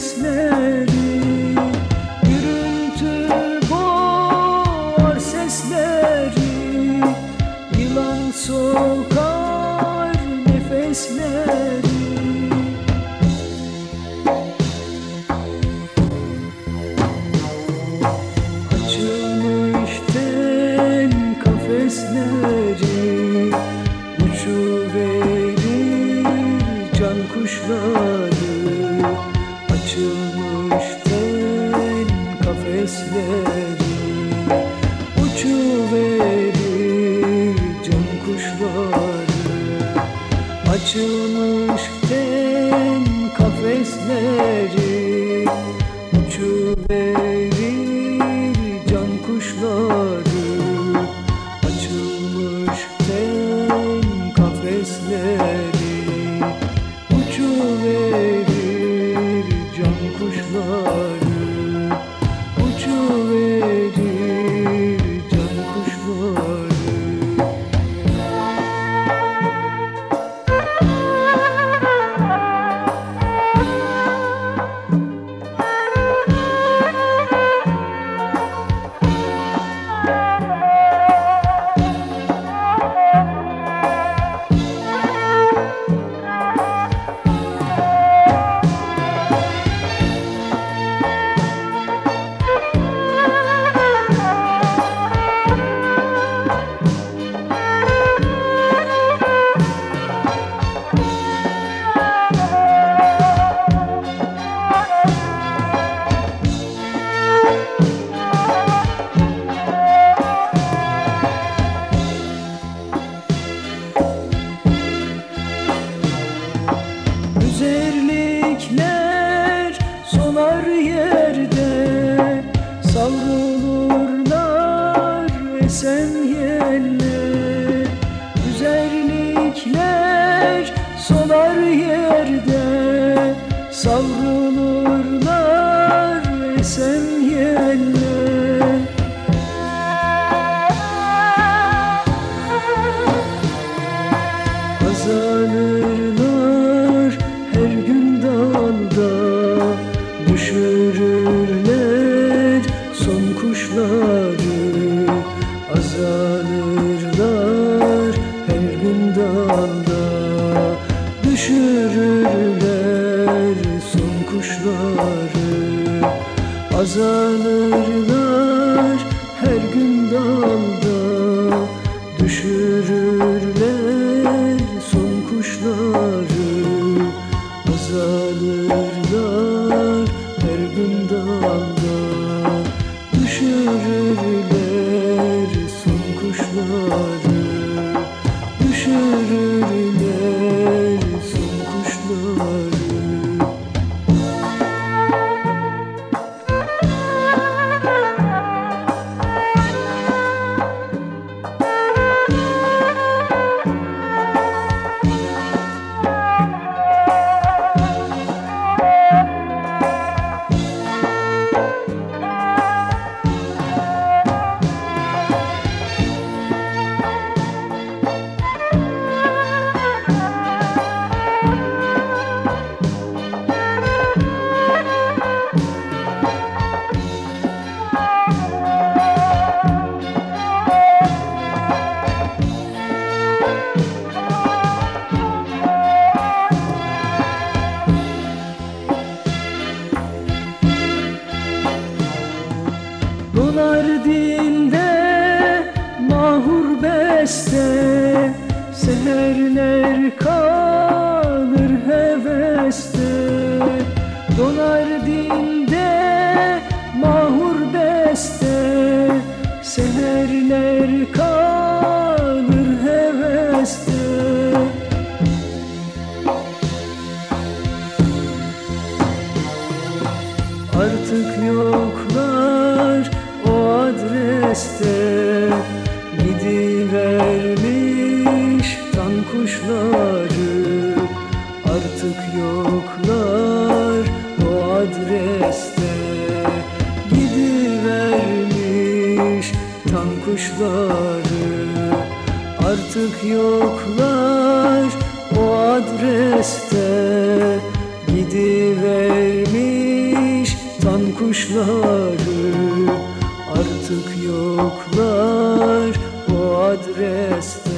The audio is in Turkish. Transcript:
nefesleri Gürültü boğar sesleri Yılan sokar nefesleri. Açılmış kafesleri Uçuverir can kuşları Açılmış ten kafesleri Uçuverir can kuşları. Açılmış ten kafesleri Uçuverir can kuşları Esen yerler Güzellikler sonar yerde. Savrulurlar Düşürürler son kuşları. Azalırlar her gün dalda Düşürürler son kuşları. Azalırlar her gün dalda Düşürürler son kuşları kalır heveste. Dolar dilde mahur beste. Seherler kalır heveste. Artık yoklar o adreste kuşları Artık yoklar o adreste. Gidivermiş kuşları. Artık yoklar o adreste